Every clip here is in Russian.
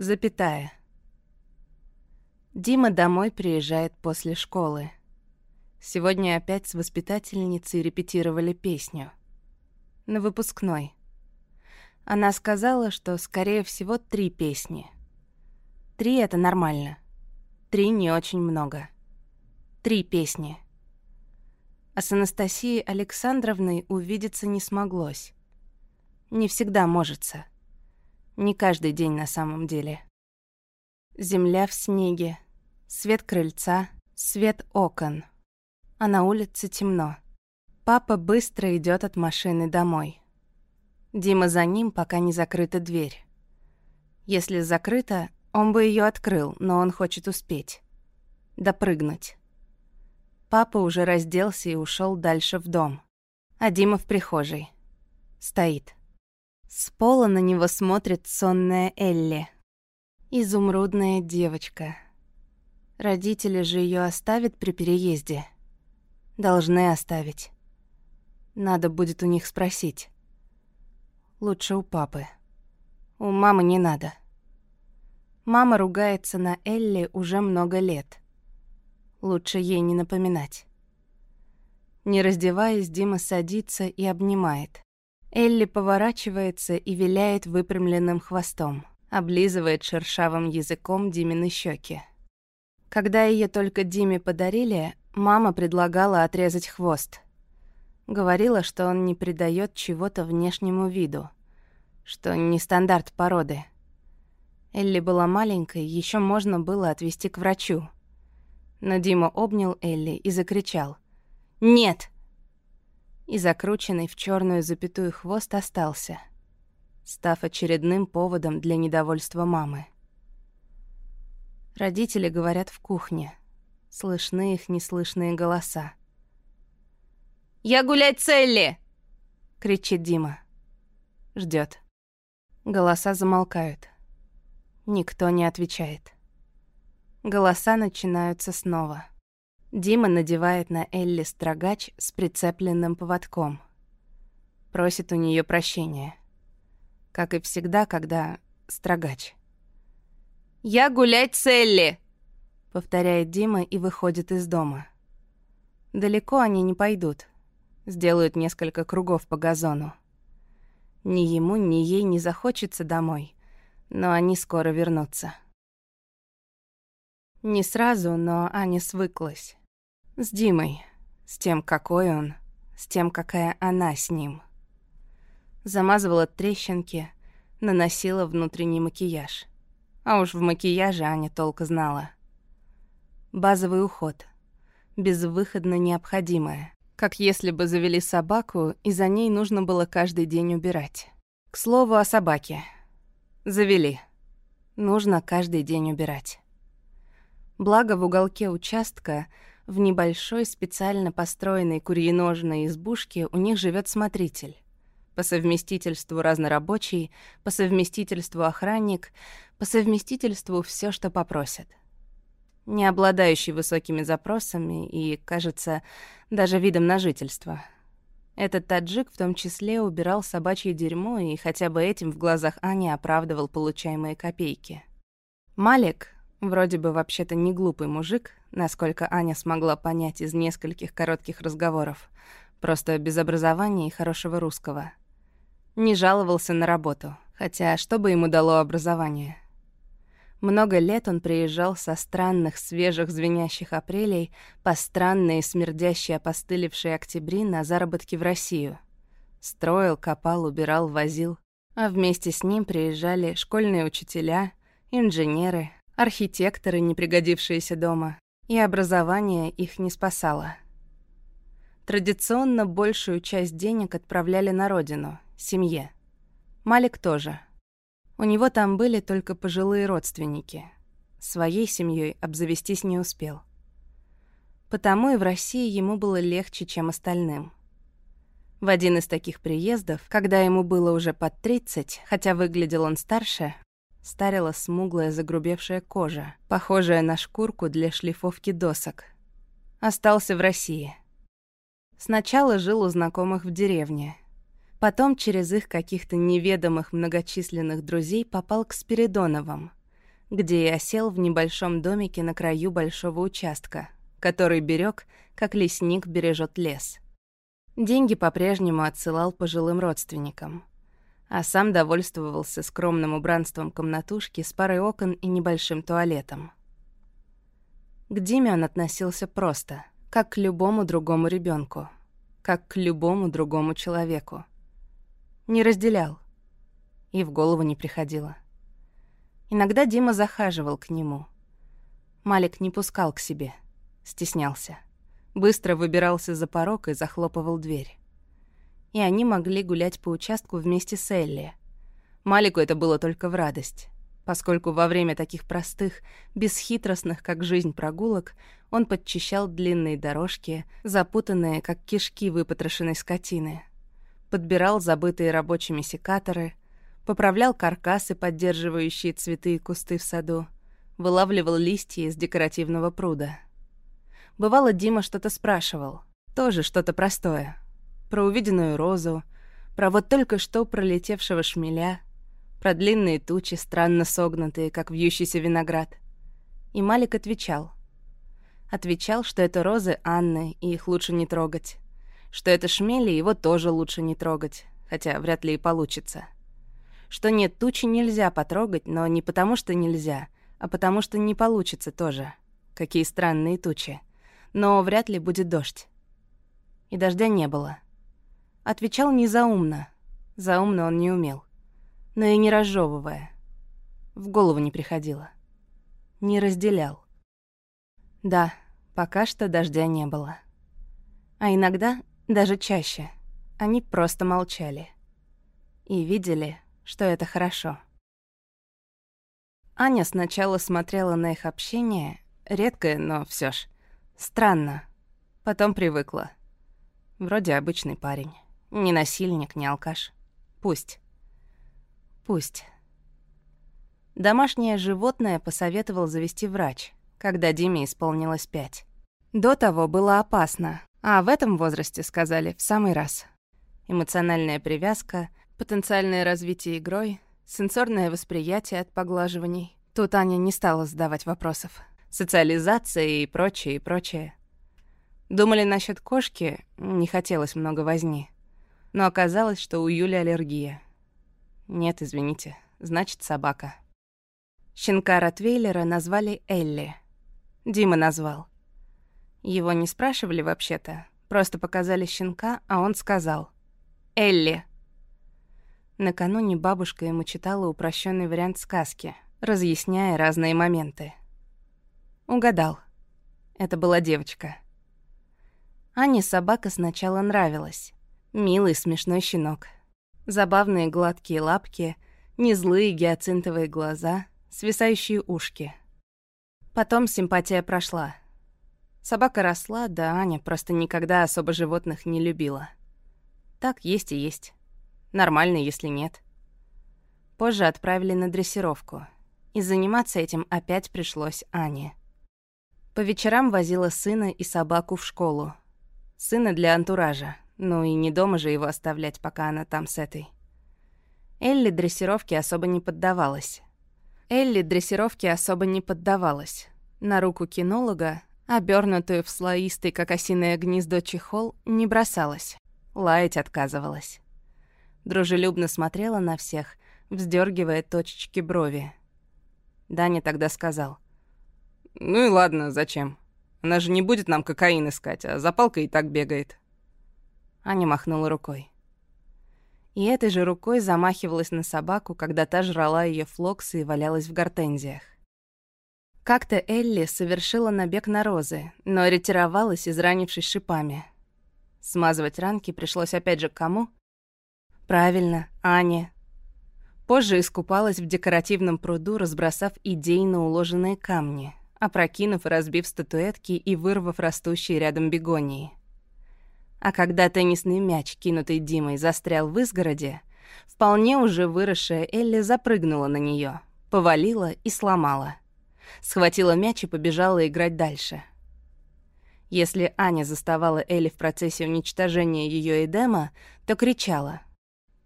Запятая. Дима домой приезжает после школы. Сегодня опять с воспитательницей репетировали песню. На выпускной. Она сказала, что, скорее всего, три песни. Три — это нормально. Три — не очень много. Три песни. А с Анастасией Александровной увидеться не смоглось. Не всегда можется. Не каждый день на самом деле. Земля в снеге, свет крыльца, свет окон — а на улице темно. Папа быстро идет от машины домой. Дима за ним, пока не закрыта дверь. Если закрыта, он бы ее открыл, но он хочет успеть. Допрыгнуть. Папа уже разделся и ушел дальше в дом. А Дима в прихожей. Стоит. С пола на него смотрит сонная Элли. Изумрудная девочка. Родители же ее оставят при переезде. Должны оставить. Надо будет у них спросить. Лучше у папы. У мамы не надо. Мама ругается на Элли уже много лет. Лучше ей не напоминать. Не раздеваясь, Дима садится и обнимает. Элли поворачивается и виляет выпрямленным хвостом, облизывает шершавым языком Димины щеки. Когда ее только Диме подарили, Мама предлагала отрезать хвост. Говорила, что он не придает чего-то внешнему виду, что не стандарт породы. Элли была маленькой, еще можно было отвезти к врачу. Но Дима обнял Элли и закричал «Нет!» И закрученный в черную запятую хвост остался, став очередным поводом для недовольства мамы. Родители говорят в кухне — Слышны их неслышные голоса. «Я гулять Целли!» — кричит Дима. Ждет. Голоса замолкают. Никто не отвечает. Голоса начинаются снова. Дима надевает на Элли строгач с прицепленным поводком. Просит у нее прощения. Как и всегда, когда строгач. «Я гулять с Элли!» — повторяет Дима и выходит из дома. Далеко они не пойдут. Сделают несколько кругов по газону. Ни ему, ни ей не захочется домой, но они скоро вернутся. Не сразу, но Аня свыклась. С Димой, с тем, какой он, с тем, какая она с ним. Замазывала трещинки, наносила внутренний макияж. А уж в макияже Аня толко знала — Базовый уход. Безвыходно необходимое. Как если бы завели собаку, и за ней нужно было каждый день убирать. К слову о собаке. Завели. Нужно каждый день убирать. Благо в уголке участка, в небольшой специально построенной курьеножной избушке у них живет смотритель. По совместительству разнорабочий, по совместительству охранник, по совместительству все, что попросят не обладающий высокими запросами и, кажется, даже видом на жительство. Этот таджик в том числе убирал собачье дерьмо и хотя бы этим в глазах Ани оправдывал получаемые копейки. Малик, вроде бы вообще-то не глупый мужик, насколько Аня смогла понять из нескольких коротких разговоров, просто без образования и хорошего русского. Не жаловался на работу, хотя что бы ему дало образование — много лет он приезжал со странных, свежих, звенящих апрелей по странные, смердящие, опостылевшие октябри на заработки в Россию. Строил, копал, убирал, возил. А вместе с ним приезжали школьные учителя, инженеры, архитекторы, не пригодившиеся дома. И образование их не спасало. Традиционно большую часть денег отправляли на родину, семье. Малик тоже — у него там были только пожилые родственники. Своей семьей обзавестись не успел. Потому и в России ему было легче, чем остальным. В один из таких приездов, когда ему было уже под 30, хотя выглядел он старше, старила смуглая загрубевшая кожа, похожая на шкурку для шлифовки досок. Остался в России. Сначала жил у знакомых в деревне — Потом через их каких-то неведомых многочисленных друзей попал к Спиридоновым, где и осел в небольшом домике на краю большого участка, который берег, как лесник бережет лес. Деньги по-прежнему отсылал пожилым родственникам, а сам довольствовался скромным убранством комнатушки с парой окон и небольшим туалетом. К Диме он относился просто, как к любому другому ребенку, как к любому другому человеку. Не разделял. И в голову не приходило. Иногда Дима захаживал к нему. Малик не пускал к себе, стеснялся. Быстро выбирался за порог и захлопывал дверь. И они могли гулять по участку вместе с Элли. Малику это было только в радость, поскольку во время таких простых, бесхитростных, как жизнь, прогулок он подчищал длинные дорожки, запутанные, как кишки выпотрошенной скотины, подбирал забытые рабочими секаторы — поправлял каркасы, поддерживающие цветы и кусты в саду, вылавливал листья из декоративного пруда. Бывало, Дима что-то спрашивал, тоже что-то простое. Про увиденную розу, про вот только что пролетевшего шмеля, про длинные тучи, странно согнутые, как вьющийся виноград. И Малик отвечал. Отвечал, что это розы Анны, и их лучше не трогать. Что это шмели, его тоже лучше не трогать, хотя вряд ли и получится что нет, тучи нельзя потрогать, но не потому что нельзя, а потому что не получится тоже. Какие странные тучи. Но вряд ли будет дождь. И дождя не было. Отвечал не заумно. Заумно он не умел. Но и не разжевывая. В голову не приходило. Не разделял. Да, пока что дождя не было. А иногда, даже чаще, они просто молчали. И видели, что это хорошо. Аня сначала смотрела на их общение, редкое, но все ж, странно. Потом привыкла. Вроде обычный парень. Не насильник, не алкаш. Пусть. Пусть. Домашнее животное посоветовал завести врач, когда Диме исполнилось пять. До того было опасно, а в этом возрасте, сказали, в самый раз. Эмоциональная привязка, Потенциальное развитие игрой, сенсорное восприятие от поглаживаний. Тут Аня не стала задавать вопросов. Социализация и прочее, и прочее. Думали насчет кошки, не хотелось много возни. Но оказалось, что у Юли аллергия. Нет, извините, значит собака. Щенка Ротвейлера назвали Элли. Дима назвал. Его не спрашивали вообще-то, просто показали щенка, а он сказал «Элли». Накануне бабушка ему читала упрощенный вариант сказки, разъясняя разные моменты. Угадал. Это была девочка. Ане собака сначала нравилась. Милый, смешной щенок. Забавные гладкие лапки, незлые гиацинтовые глаза, свисающие ушки. Потом симпатия прошла. Собака росла, да Аня просто никогда особо животных не любила. Так есть и есть. Нормально, если нет. Позже отправили на дрессировку. И заниматься этим опять пришлось Ане. По вечерам возила сына и собаку в школу. Сына для антуража. Ну и не дома же его оставлять, пока она там с этой. Элли дрессировке особо не поддавалась. Элли дрессировке особо не поддавалась. На руку кинолога, обернутую в слоистый, как осиное гнездо, чехол, не бросалась. Лаять отказывалась дружелюбно смотрела на всех, вздергивая точечки брови. Даня тогда сказал. «Ну и ладно, зачем? Она же не будет нам кокаин искать, а запалка и так бегает». Аня махнула рукой. И этой же рукой замахивалась на собаку, когда та жрала ее флоксы и валялась в гортензиях. Как-то Элли совершила набег на розы, но ретировалась, изранившись шипами. Смазывать ранки пришлось опять же кому? Правильно, Аня. Позже искупалась в декоративном пруду, разбросав идейно уложенные камни, опрокинув и разбив статуэтки и вырвав растущие рядом бегонии. А когда теннисный мяч, кинутый Димой, застрял в изгороде, вполне уже выросшая Элли запрыгнула на нее, повалила и сломала. Схватила мяч и побежала играть дальше. Если Аня заставала Элли в процессе уничтожения ее Эдема, то кричала —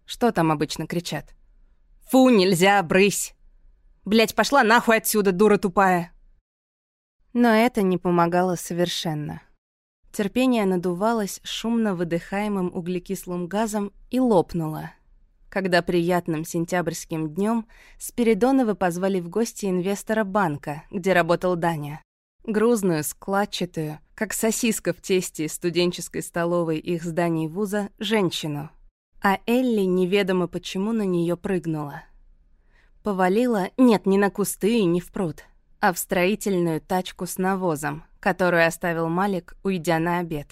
что там обычно кричат? «Фу, нельзя, брысь!» Блять, пошла нахуй отсюда, дура тупая!» Но это не помогало совершенно. Терпение надувалось шумно выдыхаемым углекислым газом и лопнуло, когда приятным сентябрьским днем Спиридоновы позвали в гости инвестора банка, где работал Даня. Грузную, складчатую, как сосиска в тесте студенческой столовой их зданий вуза, женщину. А Элли неведомо почему на нее прыгнула. Повалила, нет, не на кусты и не в пруд, а в строительную тачку с навозом, которую оставил Малик, уйдя на обед.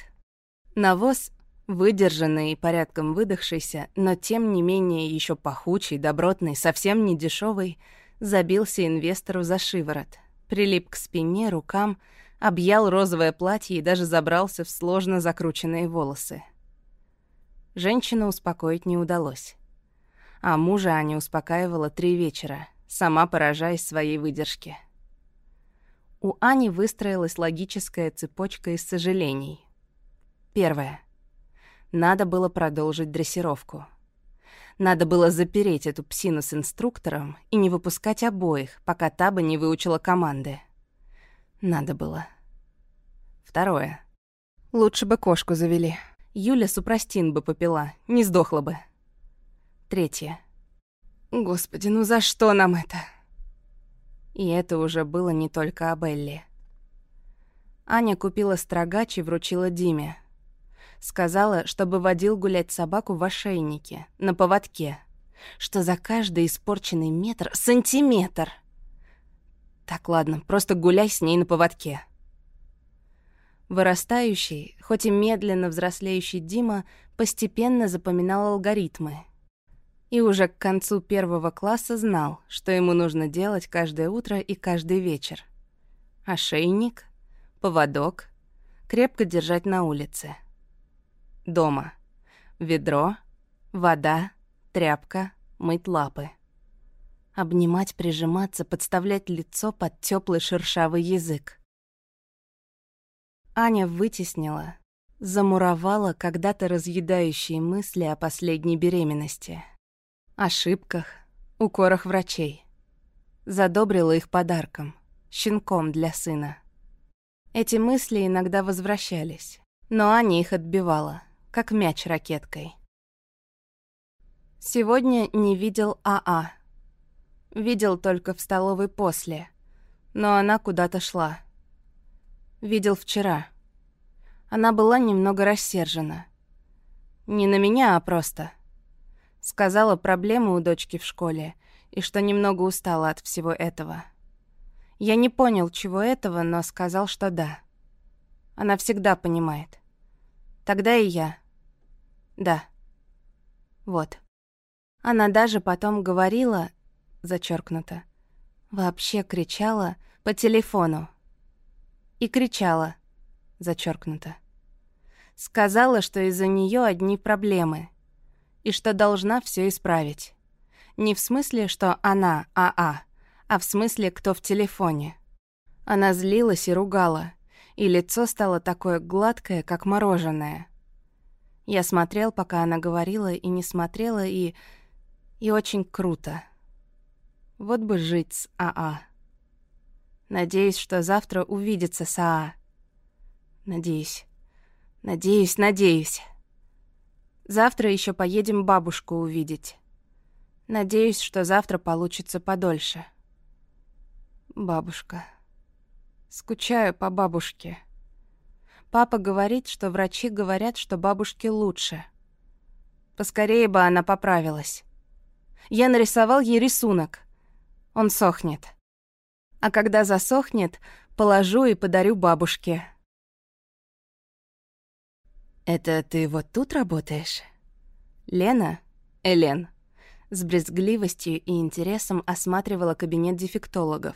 Навоз, выдержанный и порядком выдохшийся, но тем не менее еще пахучий, добротный, совсем не дешевый, забился инвестору за шиворот, прилип к спине, рукам, объял розовое платье и даже забрался в сложно закрученные волосы. Женщину успокоить не удалось. А мужа Аня успокаивала три вечера, сама поражаясь своей выдержке. У Ани выстроилась логическая цепочка из сожалений. Первое. Надо было продолжить дрессировку. Надо было запереть эту псину с инструктором и не выпускать обоих, пока та бы не выучила команды. Надо было. Второе. Лучше бы кошку завели. Юля супрастин бы попила, не сдохла бы. Третье. Господи, ну за что нам это? И это уже было не только об Элли. Аня купила строгач и вручила Диме. Сказала, чтобы водил гулять собаку в ошейнике, на поводке. Что за каждый испорченный метр — сантиметр. Так, ладно, просто гуляй с ней на поводке. Вырастающий, хоть и медленно взрослеющий Дима постепенно запоминал алгоритмы — и уже к концу первого класса знал, что ему нужно делать каждое утро и каждый вечер. Ошейник, поводок, крепко держать на улице. Дома. Ведро, вода, тряпка, мыть лапы. Обнимать, прижиматься, подставлять лицо под теплый шершавый язык. Аня вытеснила, замуровала когда-то разъедающие мысли о последней беременности ошибках, укорах врачей. Задобрила их подарком, щенком для сына. Эти мысли иногда возвращались, но Аня их отбивала, как мяч ракеткой. Сегодня не видел АА. Видел только в столовой после, но она куда-то шла. Видел вчера. Она была немного рассержена. Не на меня, а просто — Сказала проблемы у дочки в школе и что немного устала от всего этого. Я не понял, чего этого, но сказал, что да. Она всегда понимает. Тогда и я. Да. Вот. Она даже потом говорила, зачеркнуто, вообще кричала по телефону. И кричала, зачеркнуто. Сказала, что из-за нее одни проблемы — и что должна все исправить. Не в смысле, что она АА, а в смысле, кто в телефоне. Она злилась и ругала, и лицо стало такое гладкое, как мороженое. Я смотрел, пока она говорила, и не смотрела, и... И очень круто. Вот бы жить с АА. Надеюсь, что завтра увидится с АА. Надеюсь. Надеюсь, надеюсь. Завтра еще поедем бабушку увидеть. Надеюсь, что завтра получится подольше. Бабушка. Скучаю по бабушке. Папа говорит, что врачи говорят, что бабушке лучше. Поскорее бы она поправилась. Я нарисовал ей рисунок. Он сохнет. А когда засохнет, положу и подарю бабушке. «Это ты вот тут работаешь?» Лена, Элен, с брезгливостью и интересом осматривала кабинет дефектологов,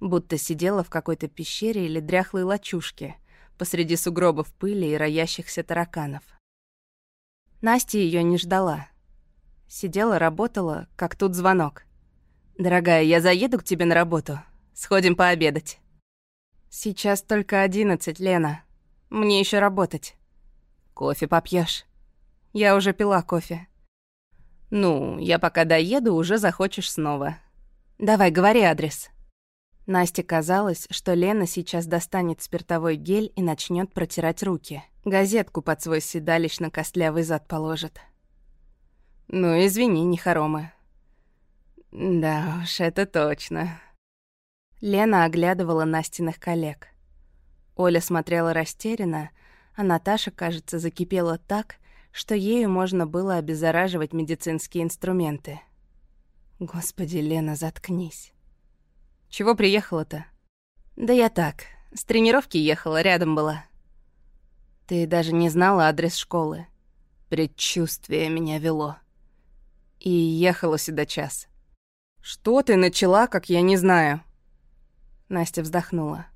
будто сидела в какой-то пещере или дряхлой лачушке посреди сугробов пыли и роящихся тараканов. Настя ее не ждала. Сидела, работала, как тут звонок. «Дорогая, я заеду к тебе на работу. Сходим пообедать». «Сейчас только одиннадцать, Лена. Мне еще работать». Кофе попьешь? Я уже пила кофе. Ну, я пока доеду, уже захочешь снова. Давай, говори адрес. Насте казалось, что Лена сейчас достанет спиртовой гель и начнет протирать руки. Газетку под свой седалищно костлявый зад положит. Ну, извини, не хоромы. Да уж, это точно. Лена оглядывала Настиных коллег. Оля смотрела растерянно, а Наташа, кажется, закипела так, что ею можно было обеззараживать медицинские инструменты. Господи, Лена, заткнись. Чего приехала-то? Да я так, с тренировки ехала, рядом была. Ты даже не знала адрес школы. Предчувствие меня вело. И ехала сюда час. Что ты начала, как я не знаю? Настя вздохнула.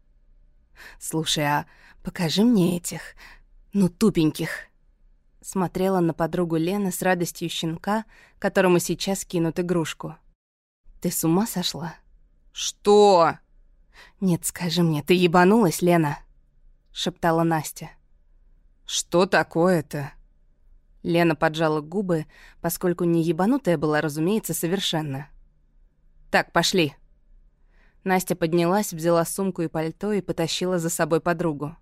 Слушай, а покажи мне этих, ну, тупеньких. Смотрела на подругу Лены с радостью щенка, которому сейчас кинут игрушку. Ты с ума сошла? «Что?» «Нет, скажи мне, ты ебанулась, Лена?» — шептала Настя. «Что такое-то?» Лена поджала губы, поскольку не ебанутая была, разумеется, совершенно. «Так, пошли». Настя поднялась, взяла сумку и пальто и потащила за собой подругу.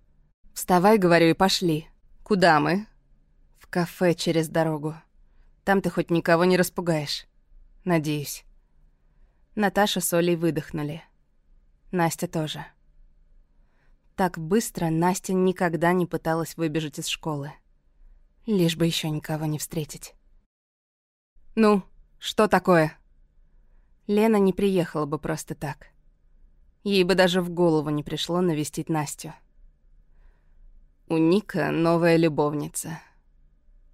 «Вставай, — говорю, — и пошли. Куда мы?» «В кафе через дорогу. Там ты хоть никого не распугаешь. Надеюсь». Наташа с Олей выдохнули. Настя тоже. Так быстро Настя никогда не пыталась выбежать из школы. Лишь бы еще никого не встретить. «Ну, что такое?» Лена не приехала бы просто так. Ей бы даже в голову не пришло навестить Настю. У Ника новая любовница.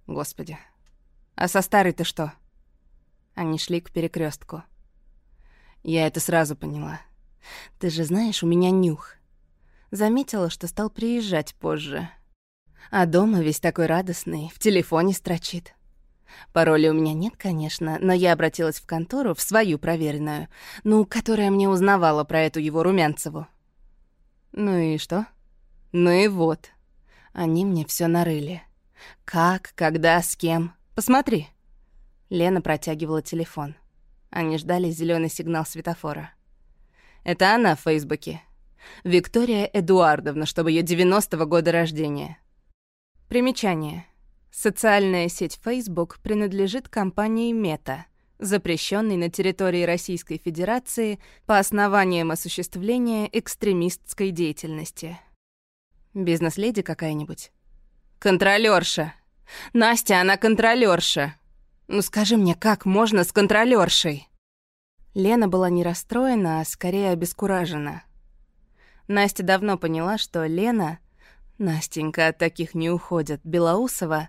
Господи. А со старой ты что? Они шли к перекрестку. Я это сразу поняла. Ты же знаешь, у меня нюх. Заметила, что стал приезжать позже. А дома весь такой радостный, в телефоне строчит. Пароля у меня нет, конечно, но я обратилась в контору, в свою проверенную, ну, которая мне узнавала про эту его Румянцеву. Ну и что? Ну и вот. Они мне все нарыли. Как, когда, с кем? Посмотри. Лена протягивала телефон. Они ждали зеленый сигнал светофора. Это она в Фейсбуке. Виктория Эдуардовна, чтобы ее 90-го года рождения. Примечание. Социальная сеть Facebook принадлежит компании Мета, запрещенной на территории Российской Федерации по основаниям осуществления экстремистской деятельности. Бизнес-леди какая-нибудь? Контролёрша. Настя, она контролёрша. Ну скажи мне, как можно с контролёршей? Лена была не расстроена, а скорее обескуражена. Настя давно поняла, что Лена, Настенька от таких не уходит, Белоусова,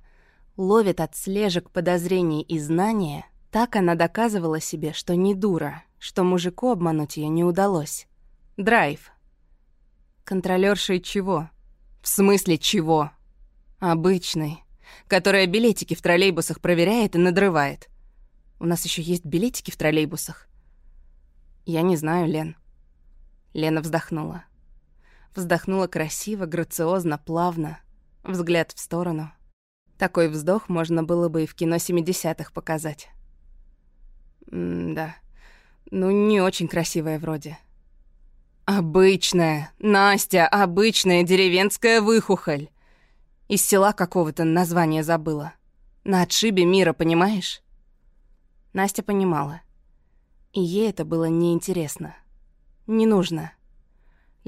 ловит от слежек подозрений и знания, так она доказывала себе, что не дура, что мужику обмануть ее не удалось. Драйв. Контролёршей чего? В смысле чего? Обычный которая билетики в троллейбусах проверяет и надрывает. У нас еще есть билетики в троллейбусах. Я не знаю, Лен. Лена вздохнула. Вздохнула красиво, грациозно, плавно. Взгляд в сторону. Такой вздох можно было бы и в кино 70-х показать. М да. Ну, не очень красивая вроде. Обычная, Настя, обычная деревенская выхухоль. Из села какого-то название забыла. На отшибе мира, понимаешь? Настя понимала. И ей это было неинтересно. Не нужно.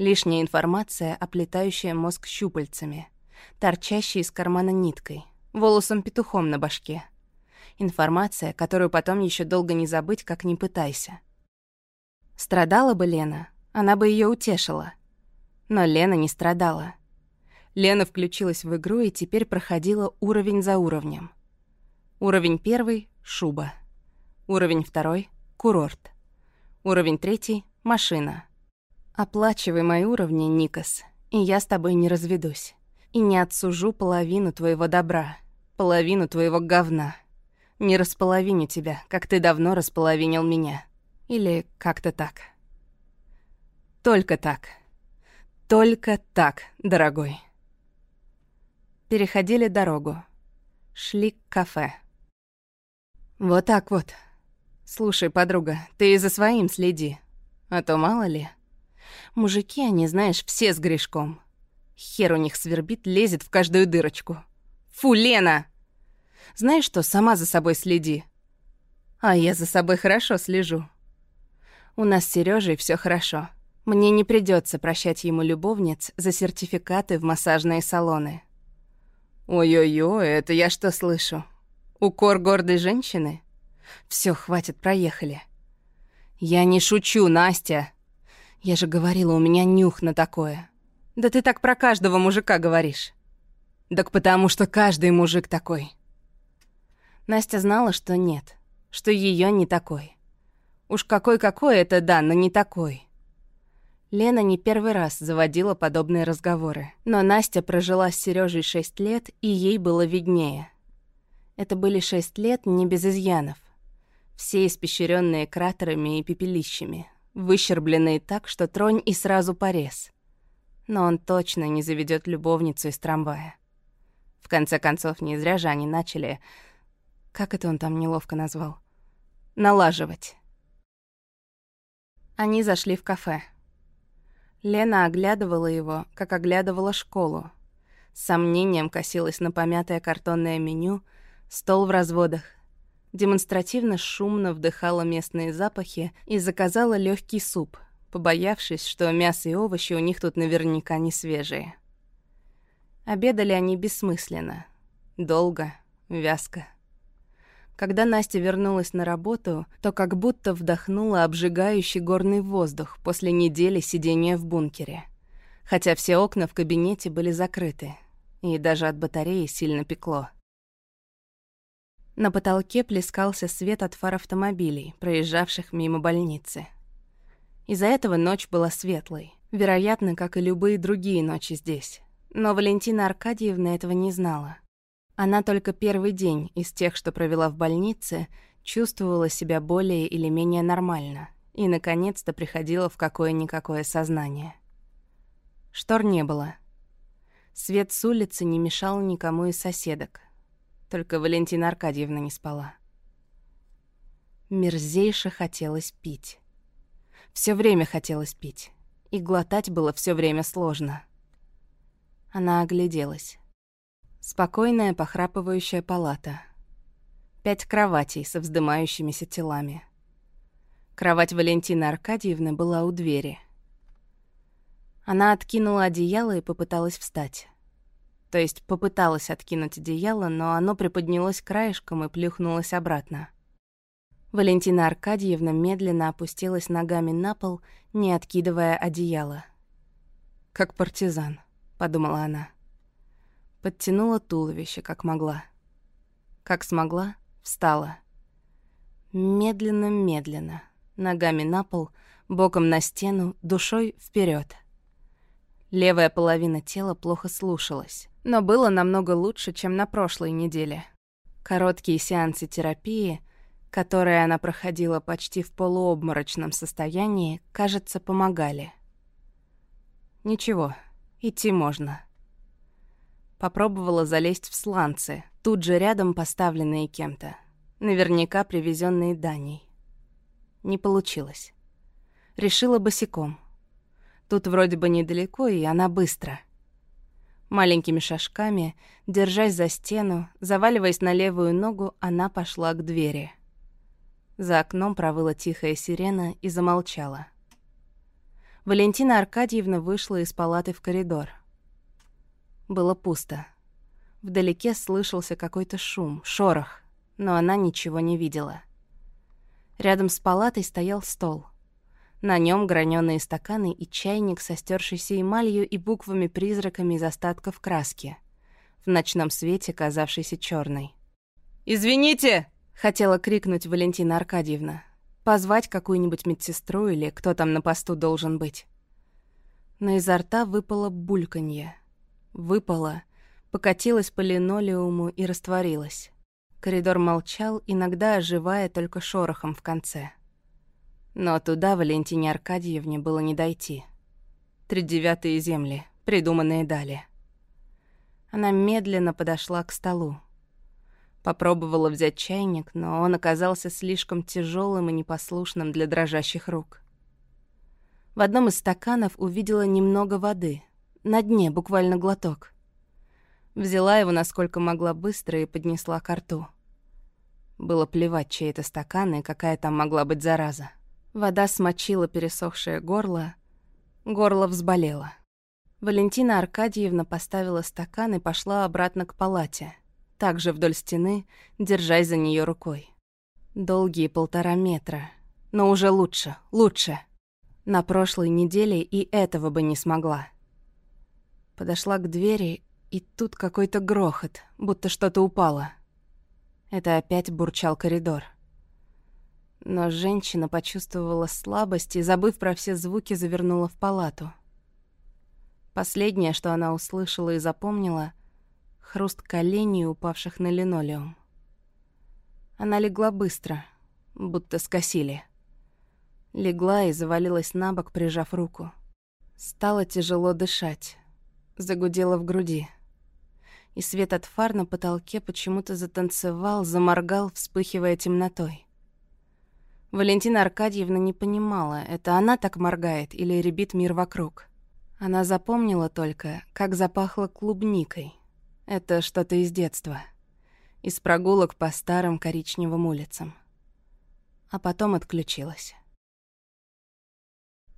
Лишняя информация, оплетающая мозг щупальцами, торчащая из кармана ниткой, волосом-петухом на башке. Информация, которую потом еще долго не забыть, как не пытайся. Страдала бы Лена, она бы ее утешила. Но Лена не страдала. Лена включилась в игру и теперь проходила уровень за уровнем. Уровень первый — шуба. Уровень второй — курорт. Уровень третий — машина. Оплачивай мои уровни, Никас, и я с тобой не разведусь. И не отсужу половину твоего добра, половину твоего говна. Не располовиню тебя, как ты давно располовинил меня. Или как-то так. Только так. Только так, дорогой. Переходили дорогу. Шли к кафе. «Вот так вот. Слушай, подруга, ты и за своим следи. А то мало ли. Мужики, они, знаешь, все с грешком. Хер у них свербит, лезет в каждую дырочку. Фу, Лена! Знаешь что, сама за собой следи. А я за собой хорошо слежу. У нас с Серёжей всё хорошо. Мне не придётся прощать ему любовниц за сертификаты в массажные салоны. Ой-ой-ой, это я что слышу? Укор гордой женщины? Всё, хватит, проехали. Я не шучу, Настя. Я же говорила, у меня нюх на такое. Да ты так про каждого мужика говоришь. Так потому что каждый мужик такой. Настя знала, что нет, что её не такой. Уж какой-какой это да, но не такой. Лена не первый раз заводила подобные разговоры, но Настя прожила с Сережей шесть лет, и ей было виднее. Это были шесть лет не без изъянов. Все испещренные кратерами и пепелищами, выщербленные так, что тронь и сразу порез. Но он точно не заведет любовницу из трамвая. В конце концов, не зря же они начали... Как это он там неловко назвал? Налаживать. Они зашли в кафе. Лена оглядывала его, как оглядывала школу. С сомнением косилась на помятое картонное меню, стол в разводах. Демонстративно шумно вдыхала местные запахи и заказала легкий суп, побоявшись, что мясо и овощи у них тут наверняка не свежие. Обедали они бессмысленно. Долго, вязко. Когда Настя вернулась на работу, то как будто вдохнула обжигающий горный воздух после недели сидения в бункере. Хотя все окна в кабинете были закрыты, и даже от батареи сильно пекло. На потолке плескался свет от фар автомобилей, проезжавших мимо больницы. Из-за этого ночь была светлой, вероятно, как и любые другие ночи здесь. Но Валентина Аркадьевна этого не знала. Она только первый день из тех, что провела в больнице, чувствовала себя более или менее нормально и, наконец-то, приходила в какое-никакое сознание. Штор не было. Свет с улицы не мешал никому из соседок. Только Валентина Аркадьевна не спала. Мерзейше хотелось пить. Все время хотелось пить. И глотать было все время сложно. Она огляделась. Спокойная похрапывающая палата. Пять кроватей со вздымающимися телами. Кровать Валентины Аркадьевны была у двери. Она откинула одеяло и попыталась встать. То есть попыталась откинуть одеяло, но оно приподнялось краешком и плюхнулось обратно. Валентина Аркадьевна медленно опустилась ногами на пол, не откидывая одеяло. «Как партизан», — подумала она. Подтянула туловище, как могла. Как смогла, встала. Медленно-медленно, ногами на пол, боком на стену, душой вперед. Левая половина тела плохо слушалась, но было намного лучше, чем на прошлой неделе. Короткие сеансы терапии, которые она проходила почти в полуобморочном состоянии, кажется, помогали. Ничего, идти можно. Попробовала залезть в сланцы, тут же рядом поставленные кем-то. Наверняка привезенные Даней. Не получилось. Решила босиком. Тут вроде бы недалеко, и она быстро. Маленькими шажками, держась за стену, заваливаясь на левую ногу, она пошла к двери. За окном провыла тихая сирена и замолчала. Валентина Аркадьевна вышла из палаты в коридор. Было пусто. Вдалеке слышался какой-то шум, шорох, но она ничего не видела. Рядом с палатой стоял стол. На нем граненые стаканы и чайник со стершейся эмалью и буквами-призраками из остатков краски, в ночном свете казавшейся черной. «Извините!» — хотела крикнуть Валентина Аркадьевна. Позвать какую-нибудь медсестру или кто там на посту должен быть. Но изо рта выпало бульканье — Выпала, покатилась по линолеуму и растворилась. Коридор молчал, иногда оживая только шорохом в конце. Но туда Валентине Аркадьевне было не дойти. Тридевятые земли, придуманные далее. Она медленно подошла к столу. Попробовала взять чайник, но он оказался слишком тяжелым и непослушным для дрожащих рук. В одном из стаканов увидела немного воды. На дне буквально глоток. Взяла его насколько могла быстро и поднесла к рту. Было плевать, чей это стакан и какая там могла быть зараза. Вода смочила пересохшее горло, горло взболело. Валентина Аркадьевна поставила стакан и пошла обратно к палате, также вдоль стены, держась за нее рукой. Долгие полтора метра. Но уже лучше, лучше. На прошлой неделе и этого бы не смогла. Подошла к двери, и тут какой-то грохот, будто что-то упало. Это опять бурчал коридор. Но женщина почувствовала слабость и, забыв про все звуки, завернула в палату. Последнее, что она услышала и запомнила — хруст коленей, упавших на линолеум. Она легла быстро, будто скосили. Легла и завалилась на бок, прижав руку. Стало тяжело дышать. Загудела в груди — и свет от фар на потолке почему-то затанцевал, заморгал, вспыхивая темнотой. Валентина Аркадьевна не понимала, это она так моргает или ребит мир вокруг. Она запомнила только, как запахло клубникой. Это что-то из детства. Из прогулок по старым коричневым улицам. А потом отключилась.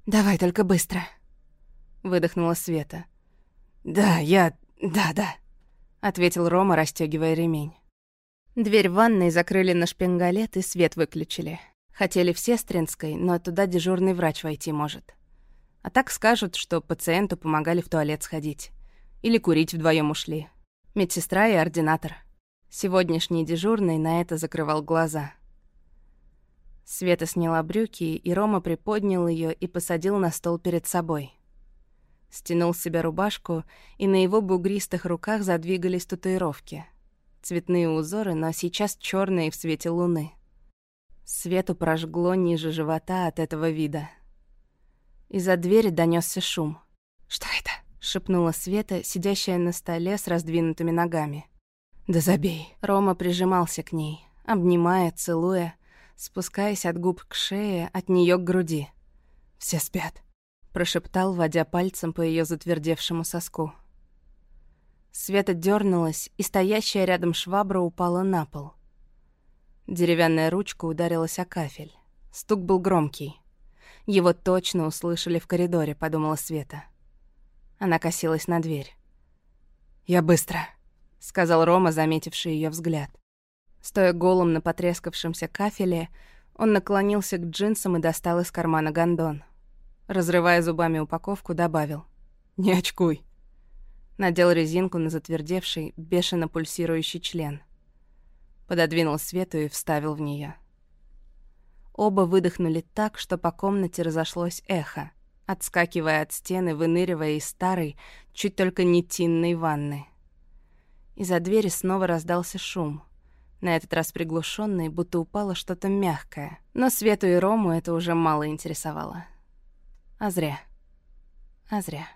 «Давай только быстро», — выдохнула Света. «Да, я... да-да», ответил Рома, расстегивая ремень. Дверь в ванной закрыли на шпингалет и свет выключили. Хотели в Сестринской, но туда дежурный врач войти может. А так скажут, что пациенту помогали в туалет сходить. Или курить вдвоем ушли. Медсестра и ординатор. Сегодняшний дежурный на это закрывал глаза. Света сняла брюки, и Рома приподнял ее и посадил на стол перед собой стянул с себя рубашку, и на его бугристых руках задвигались татуировки. Цветные узоры, но сейчас черные в свете луны. Свету прожгло ниже живота от этого вида. Из-за двери донесся шум. «Что это?» — шепнула Света, сидящая на столе с раздвинутыми ногами. «Да забей». Рома прижимался к ней, обнимая, целуя, спускаясь от губ к шее, от нее к груди. «Все спят» прошептал, водя пальцем по ее затвердевшему соску. Света дернулась, и стоящая рядом швабра упала на пол. Деревянная ручка ударилась о кафель. Стук был громкий. Его точно услышали в коридоре, подумала Света. Она косилась на дверь. «Я быстро», — сказал Рома, заметивший ее взгляд. Стоя голым на потрескавшемся кафеле, он наклонился к джинсам и достал из кармана гондон. Разрывая зубами упаковку, добавил. «Не очкуй». Надел резинку на затвердевший, бешено пульсирующий член. Пододвинул свету и вставил в нее. Оба выдохнули так, что по комнате разошлось эхо, отскакивая от стены, выныривая из старой, чуть только не тинной ванны. Из-за двери снова раздался шум. На этот раз приглушенный, будто упало что-то мягкое. Но Свету и Рому это уже мало интересовало. А зря. А зря.